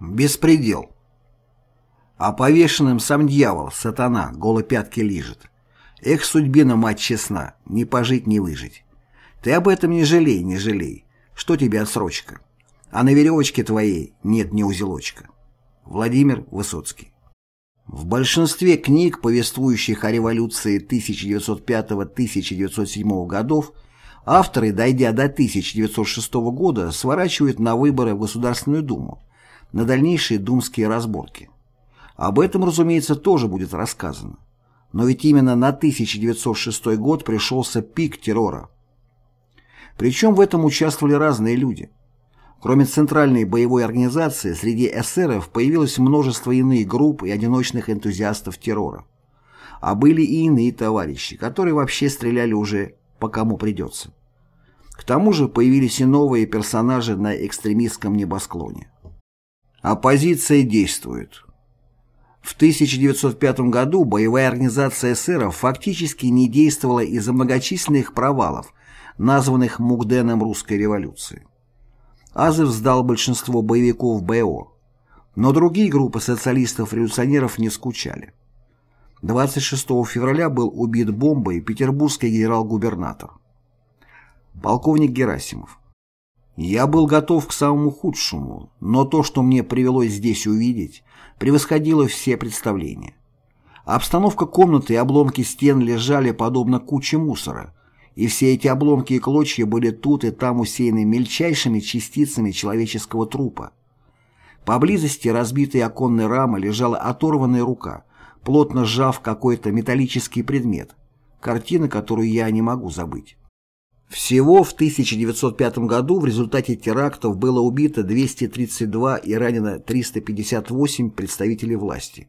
Беспредел. А повешенным сам дьявол, сатана, голопятки лижет. Эх, судьбина, мать честна, не пожить, не выжить. Ты об этом не жалей, не жалей. Что тебе отсрочка? А на веревочке твоей нет ни узелочка. Владимир Высоцкий. В большинстве книг, повествующих о революции 1905-1907 годов, авторы, дойдя до 1906 года, сворачивают на выборы в Государственную Думу, на дальнейшие думские разборки. Об этом, разумеется, тоже будет рассказано. Но ведь именно на 1906 год пришелся пик террора. Причем в этом участвовали разные люди. Кроме центральной боевой организации, среди эсеров появилось множество иных групп и одиночных энтузиастов террора. А были и иные товарищи, которые вообще стреляли уже по кому придется. К тому же появились и новые персонажи на экстремистском небосклоне. Оппозиция действует. В 1905 году боевая организация эсеров фактически не действовала из-за многочисленных провалов, названных Мугденом русской революции. Азов сдал большинство боевиков БО, но другие группы социалистов-революционеров не скучали. 26 февраля был убит бомбой петербургский генерал-губернатор. Полковник Герасимов. Я был готов к самому худшему, но то, что мне привелось здесь увидеть, превосходило все представления. Обстановка комнаты и обломки стен лежали подобно куче мусора, и все эти обломки и клочья были тут и там усеяны мельчайшими частицами человеческого трупа. Поблизости разбитой оконной рамы лежала оторванная рука, плотно сжав какой-то металлический предмет, картина, которую я не могу забыть. Всего в 1905 году в результате терактов было убито 232 и ранено 358 представителей власти.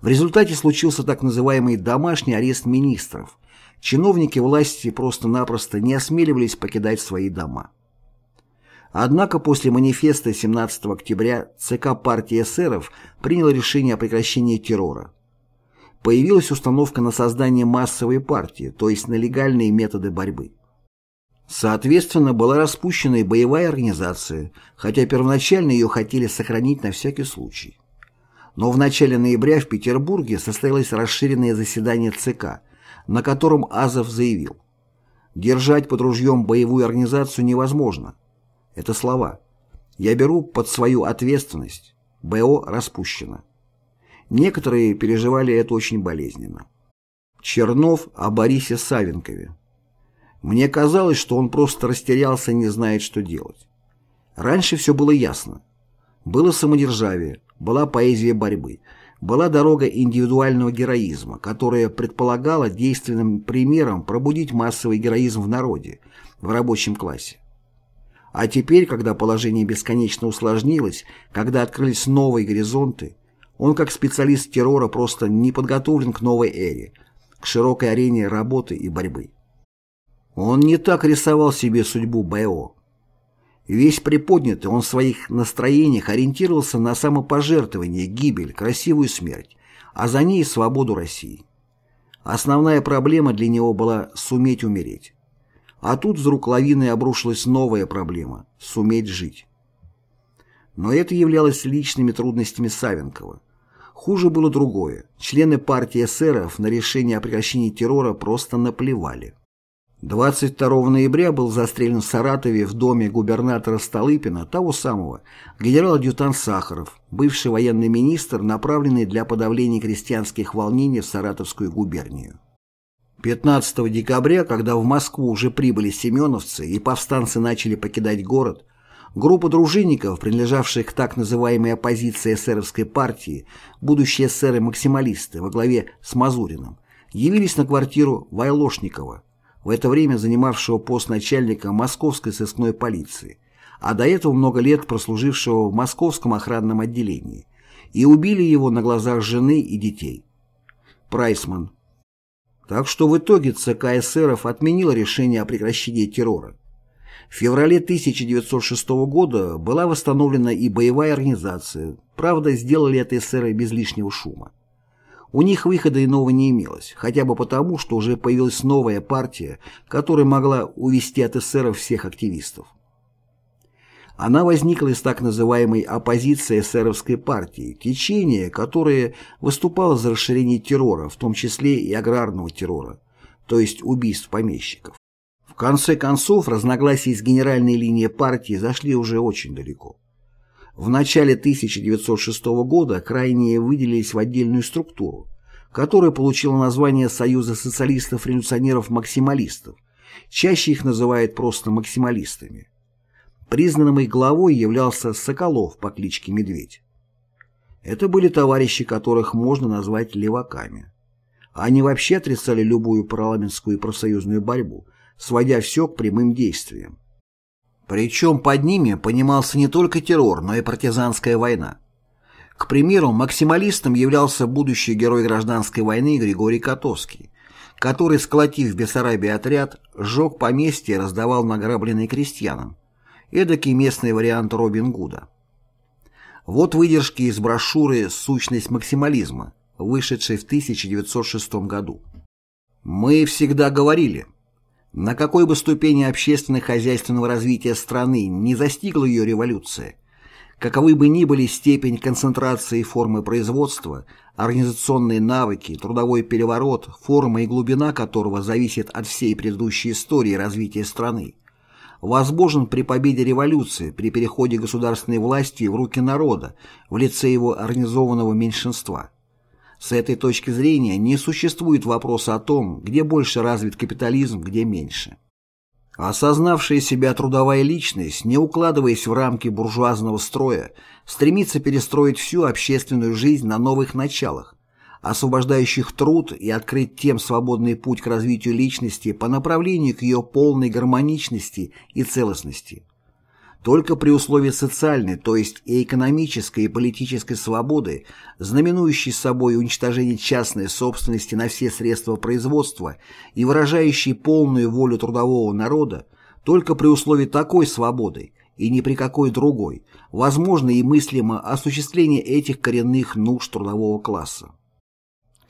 В результате случился так называемый домашний арест министров, чиновники власти просто-напросто не осмеливались покидать свои дома. Однако после манифеста 17 октября ЦК партии эсеров принял решение о прекращении террора. Появилась установка на создание массовой партии, то есть на легальные методы борьбы. Соответственно, была распущена и боевая организация, хотя первоначально ее хотели сохранить на всякий случай. Но в начале ноября в Петербурге состоялось расширенное заседание ЦК, на котором Азов заявил «Держать под ружьем боевую организацию невозможно». Это слова. «Я беру под свою ответственность. БО распущено». Некоторые переживали это очень болезненно. Чернов о Борисе Савенкове. Мне казалось, что он просто растерялся и не знает, что делать. Раньше все было ясно. Было самодержавие, была поэзия борьбы – была дорога индивидуального героизма, которая предполагала действенным примером пробудить массовый героизм в народе, в рабочем классе. А теперь, когда положение бесконечно усложнилось, когда открылись новые горизонты, он как специалист террора просто не подготовлен к новой эре, к широкой арене работы и борьбы. Он не так рисовал себе судьбу БО. Весь приподнятый, он в своих настроениях ориентировался на самопожертвование, гибель, красивую смерть, а за ней свободу России. Основная проблема для него была суметь умереть. А тут вдруг лавиной обрушилась новая проблема – суметь жить. Но это являлось личными трудностями Савенкова. Хуже было другое. Члены партии эсеров на решение о прекращении террора просто наплевали. 22 ноября был застрелен в Саратове в доме губернатора Столыпина, того самого, генерал-адъютант Сахаров, бывший военный министр, направленный для подавления крестьянских волнений в Саратовскую губернию. 15 декабря, когда в Москву уже прибыли семеновцы и повстанцы начали покидать город, группа дружинников, принадлежавших к так называемой оппозиции эсеровской партии, будущие эсеры-максималисты во главе с Мазуриным, явились на квартиру Вайлошникова, в это время занимавшего пост начальника московской сыскной полиции, а до этого много лет прослужившего в московском охранном отделении, и убили его на глазах жены и детей. Прайсман. Так что в итоге ЦК эсеров отменила решение о прекращении террора. В феврале 1906 года была восстановлена и боевая организация, правда, сделали это эсеры без лишнего шума. У них выхода иного не имелось, хотя бы потому, что уже появилась новая партия, которая могла увести от эсеров всех активистов. Она возникла из так называемой оппозиции эсеровской партии, течения, которое выступало за расширение террора, в том числе и аграрного террора, то есть убийств помещиков. В конце концов, разногласия с генеральной линией партии зашли уже очень далеко. В начале 1906 года крайние выделились в отдельную структуру, которая получила название Союза социалистов-революционеров-максималистов, чаще их называют просто максималистами. Признанным их главой являлся Соколов по кличке Медведь. Это были товарищи, которых можно назвать леваками. Они вообще отрицали любую парламентскую и профсоюзную борьбу, сводя все к прямым действиям. Причем под ними понимался не только террор, но и партизанская война. К примеру, максималистом являлся будущий герой гражданской войны Григорий Котовский, который, сколотив в Бессарабии отряд, сжег поместье и раздавал награбленные крестьянам, эдакий местный вариант Робин Гуда. Вот выдержки из брошюры «Сущность максимализма», вышедшей в 1906 году. «Мы всегда говорили, на какой бы ступени общественно-хозяйственного развития страны не застигла ее революция, каковы бы ни были степень концентрации формы производства, организационные навыки, трудовой переворот, форма и глубина которого зависит от всей предыдущей истории развития страны, возможен при победе революции, при переходе государственной власти в руки народа, в лице его организованного меньшинства. С этой точки зрения не существует вопроса о том, где больше развит капитализм, где меньше. Осознавшая себя трудовая личность, не укладываясь в рамки буржуазного строя, стремится перестроить всю общественную жизнь на новых началах, освобождающих труд и открыть тем свободный путь к развитию личности по направлению к ее полной гармоничности и целостности. Только при условии социальной, то есть и экономической, и политической свободы, знаменующей собой уничтожение частной собственности на все средства производства и выражающей полную волю трудового народа, только при условии такой свободы и ни при какой другой, возможно и мыслимо осуществление этих коренных нужд трудового класса.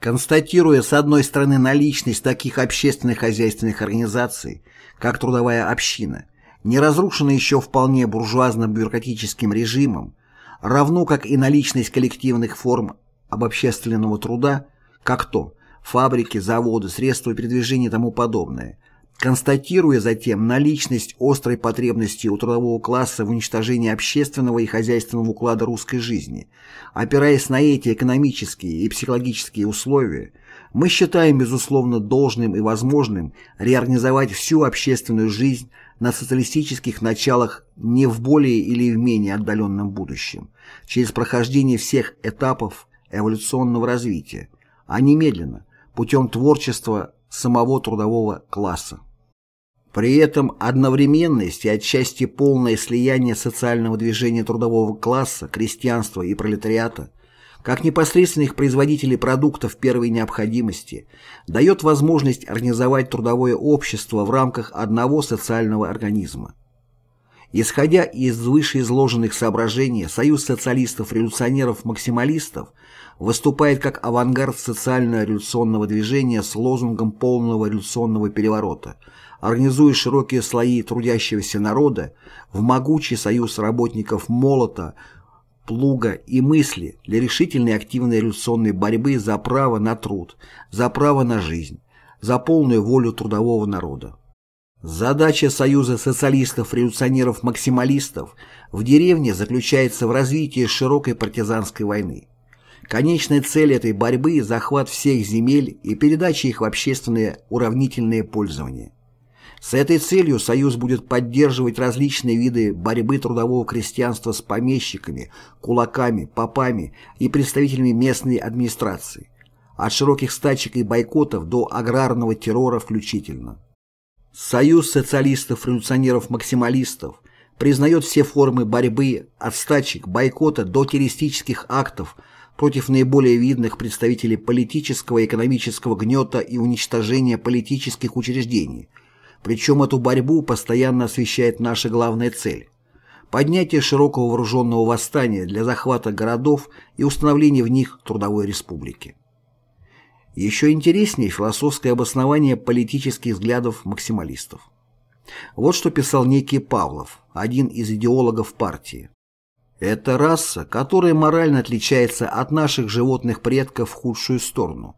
Констатируя с одной стороны наличность таких общественных хозяйственных организаций, как трудовая община, не разрушена еще вполне буржуазно-бюрократическим режимом, равно как и наличность коллективных форм обобщественного труда, как то фабрики, заводы, средства передвижения и тому подобное, констатируя затем наличность острой потребности у трудового класса в уничтожении общественного и хозяйственного уклада русской жизни, опираясь на эти экономические и психологические условия, мы считаем, безусловно, должным и возможным реорганизовать всю общественную жизнь на социалистических началах не в более или в менее отдаленном будущем, через прохождение всех этапов эволюционного развития, а немедленно, путем творчества самого трудового класса. При этом одновременность и отчасти полное слияние социального движения трудового класса, крестьянства и пролетариата как непосредственных производителей продуктов первой необходимости, дает возможность организовать трудовое общество в рамках одного социального организма. Исходя из вышеизложенных соображений, Союз социалистов-революционеров-максималистов выступает как авангард социально-революционного движения с лозунгом полного революционного переворота, организуя широкие слои трудящегося народа в могучий союз работников молота, плуга и мысли для решительной активной революционной борьбы за право на труд, за право на жизнь, за полную волю трудового народа. Задача Союза социалистов-революционеров-максималистов в деревне заключается в развитии широкой партизанской войны. Конечная цель этой борьбы – захват всех земель и передача их в общественное уравнительное пользование. С этой целью Союз будет поддерживать различные виды борьбы трудового крестьянства с помещиками, кулаками, попами и представителями местной администрации, от широких стачек и бойкотов до аграрного террора включительно. Союз социалистов-революционеров-максималистов признает все формы борьбы от стачек, бойкота до террористических актов против наиболее видных представителей политического и экономического гнета и уничтожения политических учреждений – причем эту борьбу постоянно освещает наша главная цель – поднятие широкого вооруженного восстания для захвата городов и установления в них трудовой республики. Еще интереснее философское обоснование политических взглядов максималистов. Вот что писал некий Павлов, один из идеологов партии. Это раса, которая морально отличается от наших животных предков в худшую сторону.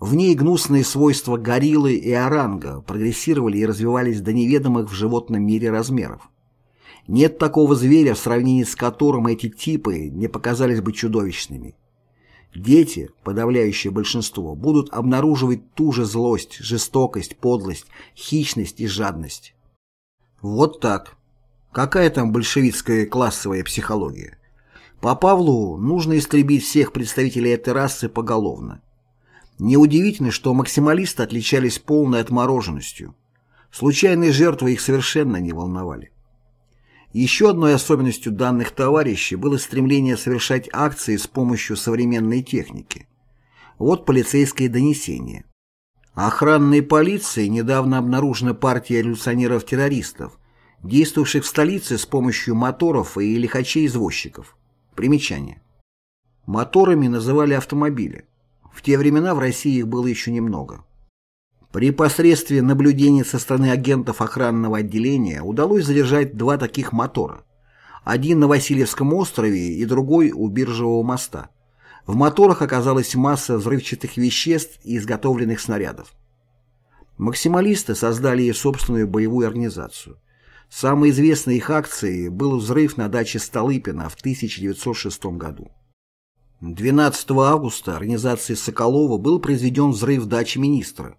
В ней гнусные свойства гориллы и оранга прогрессировали и развивались до неведомых в животном мире размеров. Нет такого зверя, в сравнении с которым эти типы не показались бы чудовищными. Дети, подавляющее большинство, будут обнаруживать ту же злость, жестокость, подлость, хищность и жадность. Вот так. Какая там большевистская классовая психология? По Павлу нужно истребить всех представителей этой расы поголовно. Неудивительно, что максималисты отличались полной отмороженностью. Случайные жертвы их совершенно не волновали. Еще одной особенностью данных товарищей было стремление совершать акции с помощью современной техники. Вот полицейское донесение. Охранной полицией недавно обнаружена партия революционеров-террористов, действовавших в столице с помощью моторов и лихачей-извозчиков. Примечание. Моторами называли автомобили. В те времена в России их было еще немного. При посредстве наблюдения со стороны агентов охранного отделения удалось задержать два таких мотора. Один на Васильевском острове и другой у Биржевого моста. В моторах оказалась масса взрывчатых веществ и изготовленных снарядов. Максималисты создали и собственную боевую организацию. Самой известной их акцией был взрыв на даче Столыпина в 1906 году. 12 августа организацией Соколова был произведен взрыв дачи министра,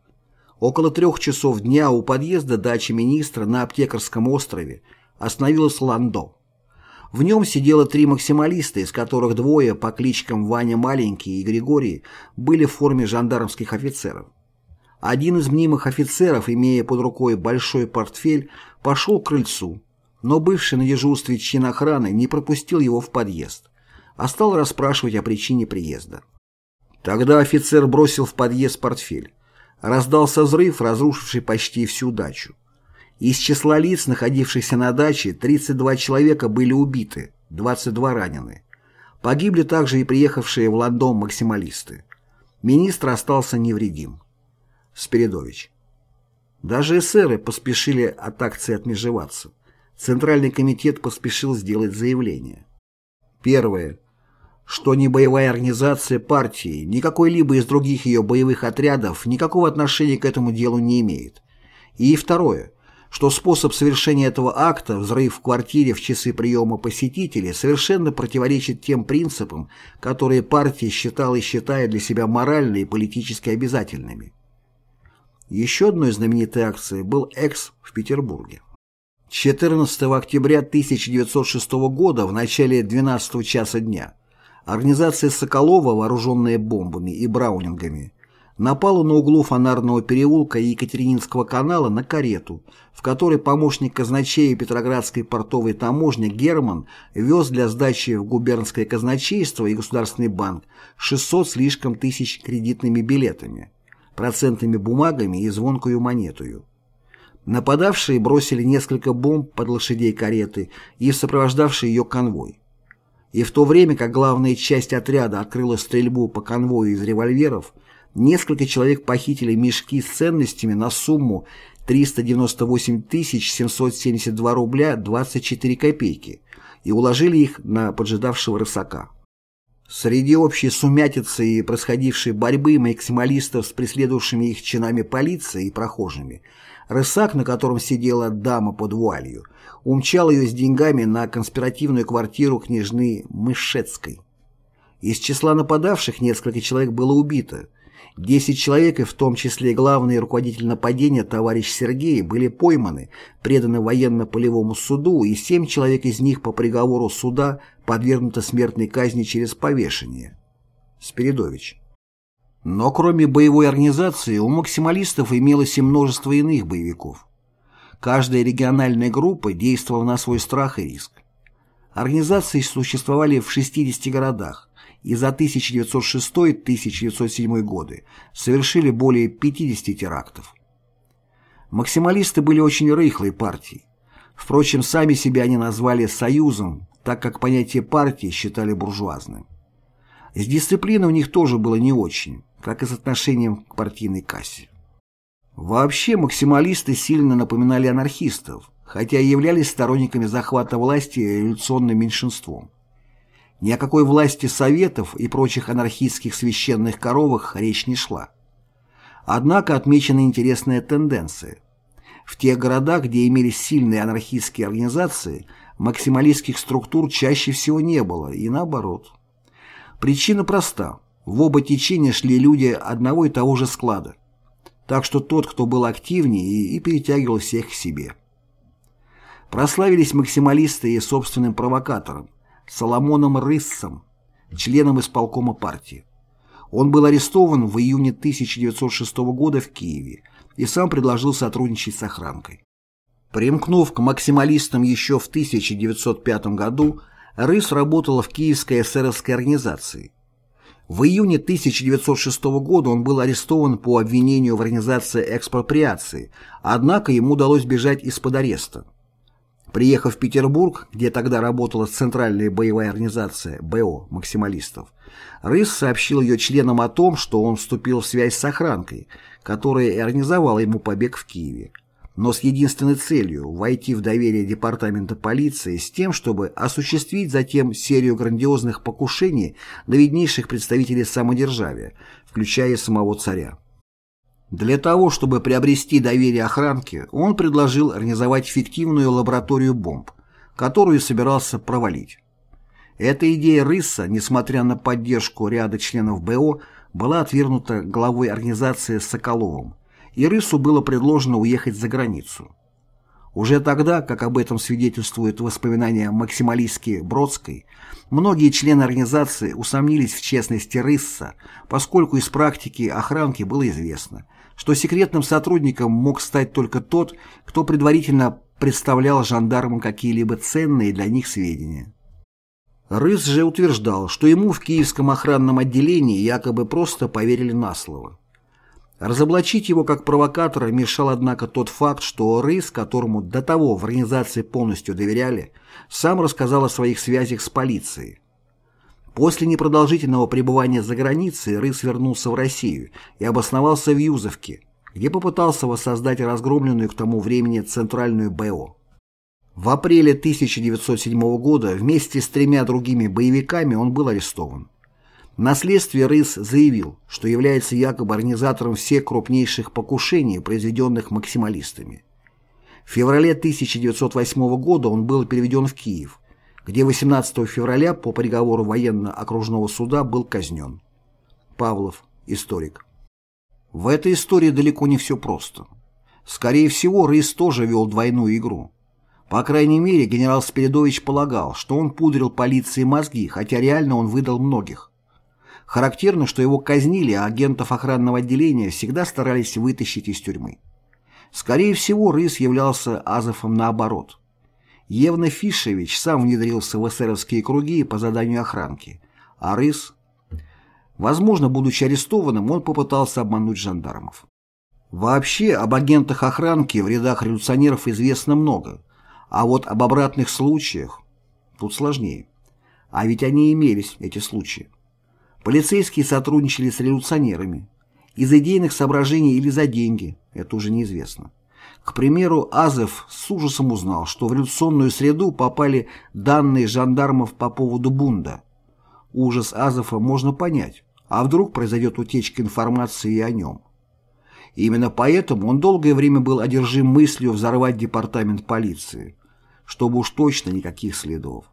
Около трех часов дня у подъезда дачи министра на Аптекарском острове остановилось ландо. В нем сидело три максималиста, из которых двое по кличкам Ваня Маленький и Григорий были в форме жандармских офицеров. Один из мнимых офицеров, имея под рукой большой портфель, пошел к крыльцу, но бывший на дежурстве чин охраны не пропустил его в подъезд, а стал расспрашивать о причине приезда. Тогда офицер бросил в подъезд портфель. Раздался взрыв, разрушивший почти всю дачу. Из числа лиц, находившихся на даче, 32 человека были убиты, 22 ранены. Погибли также и приехавшие в Лондон максималисты. Министр остался невредим. Спиридович. Даже эсеры поспешили от акции отмежеваться. Центральный комитет поспешил сделать заявление. Первое что ни боевая организация партии, ни какой-либо из других ее боевых отрядов никакого отношения к этому делу не имеет. И второе, что способ совершения этого акта, взрыв в квартире в часы приема посетителей, совершенно противоречит тем принципам, которые партия считала и считает для себя морально и политически обязательными. Еще одной знаменитой акцией был «Экс» в Петербурге. 14 октября 1906 года в начале 12 часа дня Организация Соколова, вооруженная бомбами и браунингами, напала на углу Фонарного переулка и Екатерининского канала на карету, в которой помощник казначея Петроградской портовой таможни Герман вез для сдачи в губернское казначейство и Государственный банк 600 слишком тысяч кредитными билетами, процентными бумагами и звонкую монетую. Нападавшие бросили несколько бомб под лошадей кареты и сопровождавший ее конвой. И в то время, как главная часть отряда открыла стрельбу по конвою из револьверов, несколько человек похитили мешки с ценностями на сумму 398 772 рубля 24 копейки и уложили их на поджидавшего рысака. Среди общей сумятицы и происходившей борьбы максималистов с преследовавшими их чинами полиции и прохожими, рысак, на котором сидела дама под вуалью, умчал ее с деньгами на конспиративную квартиру княжны Мышецкой. Из числа нападавших несколько человек было убито. Десять человек, и в том числе главный руководитель нападения товарищ Сергей, были пойманы, преданы военно-полевому суду, и семь человек из них по приговору суда подвергнуты смертной казни через повешение. Спиридович. Но кроме боевой организации у максималистов имелось и множество иных боевиков. Каждая региональная группа действовала на свой страх и риск. Организации существовали в 60 городах и за 1906-1907 годы совершили более 50 терактов. Максималисты были очень рыхлой партией. Впрочем, сами себя они назвали «союзом», так как понятие партии считали буржуазным. С дисциплиной у них тоже было не очень, как и с отношением к партийной кассе. Вообще максималисты сильно напоминали анархистов, хотя и являлись сторонниками захвата власти революционным меньшинством. Ни о какой власти советов и прочих анархистских священных коровах речь не шла. Однако отмечена интересная тенденция. В тех городах, где имелись сильные анархистские организации, максималистских структур чаще всего не было, и наоборот. Причина проста. В оба течения шли люди одного и того же склада. Так что тот, кто был активнее, и, перетягивал всех к себе. Прославились максималисты и собственным провокатором, Соломоном Рыссом, членом исполкома партии. Он был арестован в июне 1906 года в Киеве и сам предложил сотрудничать с охранкой. Примкнув к максималистам еще в 1905 году, Рыс работал в Киевской эсеровской организации. В июне 1906 года он был арестован по обвинению в организации экспроприации, однако ему удалось бежать из-под ареста. Приехав в Петербург, где тогда работала Центральная боевая организация БО максималистов, Рыс сообщил ее членам о том, что он вступил в связь с охранкой, которая и организовала ему побег в Киеве, но с единственной целью – войти в доверие департамента полиции с тем, чтобы осуществить затем серию грандиозных покушений на виднейших представителей самодержавия, включая самого царя. Для того, чтобы приобрести доверие охранки, он предложил организовать фиктивную лабораторию бомб, которую собирался провалить. Эта идея Рысса, несмотря на поддержку ряда членов БО, была отвергнута главой организации Соколовым, и Рыссу было предложено уехать за границу. Уже тогда, как об этом свидетельствуют воспоминания максималистки Бродской, многие члены организации усомнились в честности Рысса, поскольку из практики охранки было известно, что секретным сотрудником мог стать только тот, кто предварительно представлял жандармам какие-либо ценные для них сведения. Рыс же утверждал, что ему в киевском охранном отделении якобы просто поверили на слово. Разоблачить его как провокатора мешал, однако, тот факт, что Рыс, которому до того в организации полностью доверяли, сам рассказал о своих связях с полицией. После непродолжительного пребывания за границей Рыс вернулся в Россию и обосновался в Юзовке, где попытался воссоздать разгромленную к тому времени Центральную БО. В апреле 1907 года вместе с тремя другими боевиками он был арестован. На следствии Рыс заявил, что является якобы организатором всех крупнейших покушений, произведенных максималистами. В феврале 1908 года он был переведен в Киев, где 18 февраля по приговору военно-окружного суда был казнен. Павлов, историк. В этой истории далеко не все просто. Скорее всего, Рейс тоже вел двойную игру. По крайней мере, генерал Спиридович полагал, что он пудрил полиции мозги, хотя реально он выдал многих. Характерно, что его казнили, а агентов охранного отделения всегда старались вытащить из тюрьмы. Скорее всего, Рыс являлся Азовом наоборот. Евна Фишевич сам внедрился в эсеровские круги по заданию охранки, а Рыс... Возможно, будучи арестованным, он попытался обмануть жандармов. Вообще, об агентах охранки в рядах революционеров известно много, а вот об обратных случаях тут сложнее. А ведь они имелись, эти случаи. Полицейские сотрудничали с революционерами. Из идейных соображений или за деньги, это уже неизвестно. К примеру, Азов с ужасом узнал, что в революционную среду попали данные жандармов по поводу бунда. Ужас Азова можно понять, а вдруг произойдет утечка информации о нем. именно поэтому он долгое время был одержим мыслью взорвать департамент полиции, чтобы уж точно никаких следов.